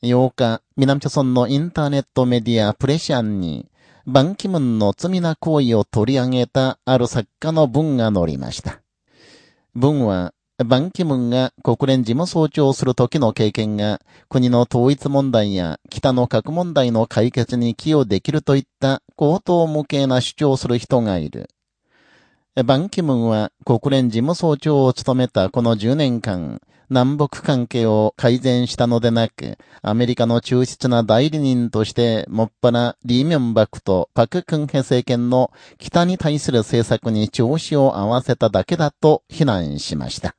8日、南朝村のインターネットメディアプレシャンに、バンキムンの罪な行為を取り上げたある作家の文が載りました。文は、バンキムンが国連事務総長をする時の経験が国の統一問題や北の核問題の解決に寄与できるといった高等無形な主張をする人がいる。バンキムンは国連事務総長を務めたこの10年間、南北関係を改善したのでなく、アメリカの忠実な代理人として、もっぱらリーミョンバクとパククンヘ政権の北に対する政策に調子を合わせただけだと非難しました。